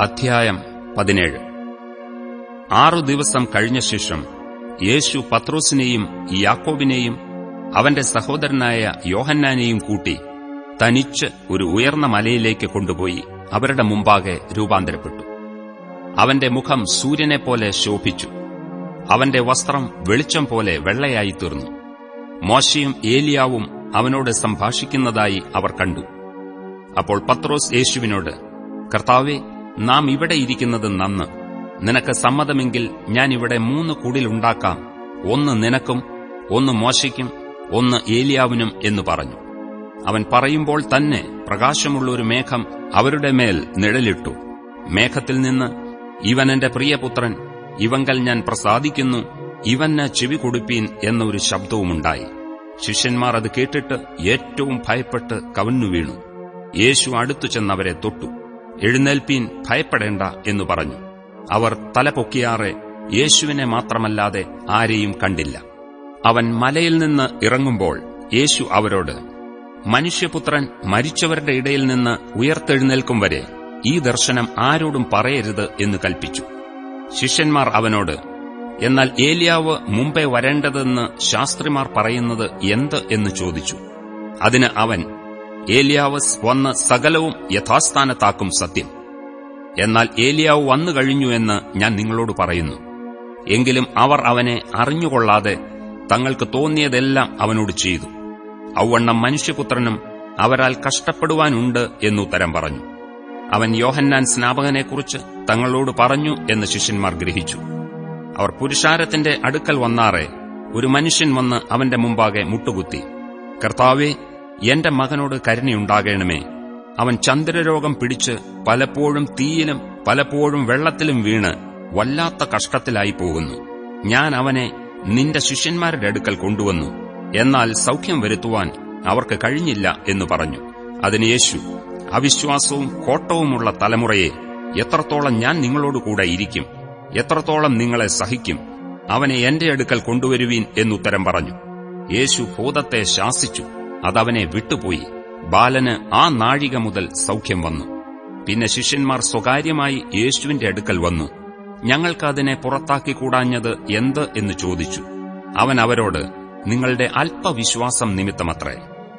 അധ്യായം പതിനേഴ്. ആറു ദിവസം കഴിഞ്ഞ ശേഷം യേശു പത്രോസിനെയും യാക്കോബിനെയും അവന്റെ സഹോദരനായ യോഹന്നാനെയും കൂട്ടി തനിച്ച് ഒരു ഉയർന്ന മലയിലേക്ക് കൊണ്ടുപോയി അവരുടെ മുമ്പാകെ രൂപാന്തരപ്പെട്ടു. അവന്റെ മുഖം സൂര്യനെപ്പോലെ ശോഭിച്ചു. അവന്റെ വസ്ത്രം വെളിച്ചം പോലെ വെള്ളയായി തീർന്നു. മോശയും ഏലിയാവും അവനോട് സംഭാഷിക്കുന്നതായി അവർ കണ്ടു. അപ്പോൾ പത്രോസ് യേശുവിനോട് കർത്താവെ നാം ഇവിടെ ഇരിക്കുന്നത് നന്ന്. നിനക്ക് സമ്മതമെങ്കിൽ ഞാൻ ഇവിടെ മൂന്ന് കുടിലുണ്ടാക്കാം ഒന്ന് നിനക്കും ഒന്ന് മോശയ്ക്കും ഒന്ന് ഏലിയാവിനും എന്ന് പറഞ്ഞു. അവൻ പറയുമ്പോൾ തന്നെ പ്രകാശമുള്ള ഒരു മേഘം അവരുടെ മേൽ നിഴലിട്ടു. മേഘത്തിൽ നിന്ന് ഇവൻ എന്റെ പ്രിയപുത്രൻ ഇവങ്കൽ ഞാൻ പ്രസാദിക്കുന്നു ഇവന് ചെവി കൊടുപ്പീൻ എന്നൊരു ശബ്ദവുമുണ്ടായി. ശിഷ്യന്മാർ അത് കേട്ടിട്ട് ഏറ്റവും ഭയപ്പെട്ട് കവന്നു വീണു യേശു അടുത്തു ചെന്നവരെ തൊട്ടു. എഴുന്നേൽപ്പീൻ ഭയപ്പെടേണ്ട എന്നു പറഞ്ഞു. അവർ തലപൊക്കിയാറെ യേശുവിനെ മാത്രമല്ലാതെ ആരെയും കണ്ടില്ല. അവൻ മലയിൽ നിന്ന് ഇറങ്ങുമ്പോൾ യേശു അവരോട് മനുഷ്യപുത്രൻ മരിച്ചവരുടെ ഇടയിൽ നിന്ന് ഉയർത്തെഴുന്നേൽക്കും വരെ ഈ ദർശനം ആരോടും പറയരുത് എന്ന് കൽപ്പിച്ചു. ശിഷ്യന്മാർ അവനോട് എന്നാൽ ഏലിയാവ് മുമ്പേ വരേണ്ടതെന്ന് ശാസ്ത്രിമാർ പറയുന്നത് എന്ത്? എന്ന് ചോദിച്ചു. അതിന് അവൻ ഏലിയാവസ് വന്ന് സകലവും യഥാസ്ഥാനത്താക്കും സത്യം. എന്നാൽ ഏലിയാവ് വന്നു കഴിഞ്ഞു എന്ന് ഞാൻ നിങ്ങളോട് പറയുന്നു. എങ്കിലും അവർ അവനെ അറിഞ്ഞുകൊള്ളാതെ തങ്ങൾക്ക് തോന്നിയതെല്ലാം അവനോട് ചെയ്തു. ഔവണ്ണം മനുഷ്യപുത്രനും അവരാൽ കഷ്ടപ്പെടുവാനുണ്ട് എന്നുത്തരം പറഞ്ഞു. അവൻ യോഹന്നാൻ സ്നാപകനെക്കുറിച്ച് തങ്ങളോട് പറഞ്ഞു എന്ന് ശിഷ്യന്മാർ ഗ്രഹിച്ചു. അവർ പുരുഷാരത്തിന്റെ അടുക്കൽ വന്നാറെ ഒരു മനുഷ്യൻ വന്ന് അവന്റെ മുമ്പാകെ മുട്ടുകുത്തി. കർത്താവെ എന്റെ മകനോട് കരുണയുണ്ടാകണമേ. അവൻ ചന്ദ്രരോഗം പിടിച്ച് പലപ്പോഴും തീയിലും പലപ്പോഴും വെള്ളത്തിലും വീണ് വല്ലാത്ത കഷ്ടത്തിലായി പോകുന്നു. ഞാൻ അവനെ നിന്റെ ശിഷ്യന്മാരുടെ അടുക്കൽ കൊണ്ടുവന്നു. എന്നാൽ സൗഖ്യം വരുത്തുവാൻ അവർക്ക് കഴിഞ്ഞില്ല എന്ന് പറഞ്ഞു. അതിന് യേശു അവിശ്വാസവും കോട്ടവുമുള്ള തലമുറയെ എത്രത്തോളം ഞാൻ നിങ്ങളോടുകൂടെ ഇരിക്കും എത്രത്തോളം നിങ്ങളെ സഹിക്കും അവനെ എന്റെ അടുക്കൽ കൊണ്ടുവരുവീൻ എന്നുത്തരം പറഞ്ഞു. യേശു ഭൂതത്തെ ശാസിച്ചു. അതവനെ വിട്ടുപോയി. ബാലന് ആ നാഴിക മുതൽ സൗഖ്യം വന്നു. പിന്നെ ശിഷ്യന്മാർ സ്വകാര്യമായി യേശുവിന്റെ അടുക്കൽ വന്നു. ഞങ്ങൾക്കതിനെ പുറത്താക്കി പുറത്താക്കിക്കൂടാഞ്ഞത് എന്ത് എന്ന് ചോദിച്ചു. അവൻ അവരോട് നിങ്ങളുടെ അല്പവിശ്വാസം നിമിത്തമത്രേ.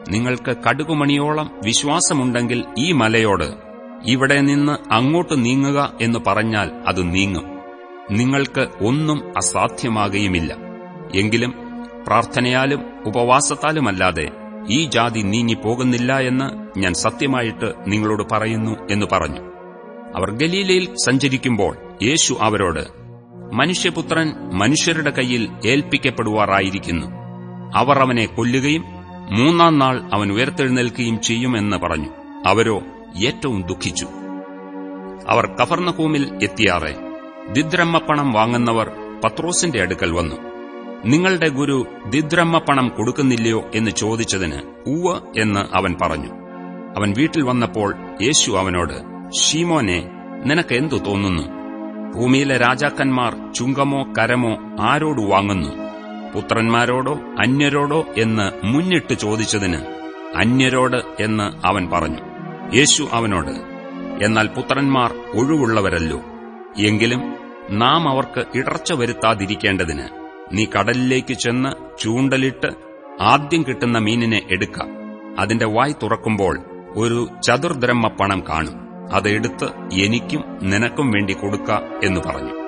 നിങ്ങൾക്ക് കടുകുമണിയോളം വിശ്വാസമുണ്ടെങ്കിൽ ഈ മലയോട് ഇവിടെ നിന്ന് അങ്ങോട്ട് നീങ്ങുക എന്ന് പറഞ്ഞാൽ അത് നീങ്ങും. നിങ്ങൾക്ക് ഒന്നും അസാധ്യമാകുകയുമില്ല എങ്കിലും പ്രാർത്ഥനയാലും ഉപവാസത്താലുമല്ലാതെ ഈ ജാതി നീങ്ങിപ്പോകുന്നില്ല എന്ന് ഞാൻ സത്യമായിട്ട് നിങ്ങളോട് പറയുന്നു എന്ന് പറഞ്ഞു. അവർ ഗലീലയിൽ സഞ്ചരിക്കുമ്പോൾ യേശു അവരോട് മനുഷ്യപുത്രൻ മനുഷ്യരുടെ കയ്യിൽ ഏൽപ്പിക്കപ്പെടുവാറായിരിക്കുന്നു. അവർ അവനെ കൊല്ലുകയും മൂന്നാം നാൾ അവൻ ഉയർത്തെഴുന്നേൽക്കുകയും ചെയ്യുമെന്ന് പറഞ്ഞു. അവരോ ഏറ്റവും ദുഃഖിച്ചു. അവർ കഫർണഹൂമിൽ എത്തിയാറെ ദിദ്രമ്മപ്പണം വാങ്ങുന്നവർ പത്രോസിന്റെ അടുക്കൽ വന്നു. നിങ്ങളുടെ ഗുരു ദിദ്രമ്മപ്പണം കൊടുക്കുന്നില്ലയോ എന്ന് ചോദിച്ചതിന് ഉവ്വ് എന്ന് അവൻ പറഞ്ഞു. അവൻ വീട്ടിൽ വന്നപ്പോൾ യേശു അവനോട് ഷീമോനെ നിനക്ക് എന്തു തോന്നുന്നു? ഭൂമിയിലെ രാജാക്കന്മാർ ചുങ്കമോ കരമോ ആരോട് വാങ്ങുന്നു? പുത്രന്മാരോടോ അന്യരോടോ എന്ന് മുന്നിട്ട് ചോദിച്ചതിന് അന്യരോട് എന്ന് അവൻ പറഞ്ഞു. യേശു അവനോട് എന്നാൽ പുത്രന്മാർ ഒഴിവുള്ളവരല്ലോ. എങ്കിലും നാം അവർക്ക് ഇടർച്ച വരുത്താതിരിക്കേണ്ടതിന് നീ കടലിലേക്ക് ചെന്ന് ചൂണ്ടലിട്ട് ആദ്യം കിട്ടുന്ന മീനിനെ എടുക്ക. അതിന്റെ വായ് തുറക്കുമ്പോൾ ഒരു ചതുർദ്രഹ്മ പണം കാണും. അതെടുത്ത് എനിക്കും നിനക്കും വേണ്ടി കൊടുക്ക എന്ന് പറഞ്ഞു.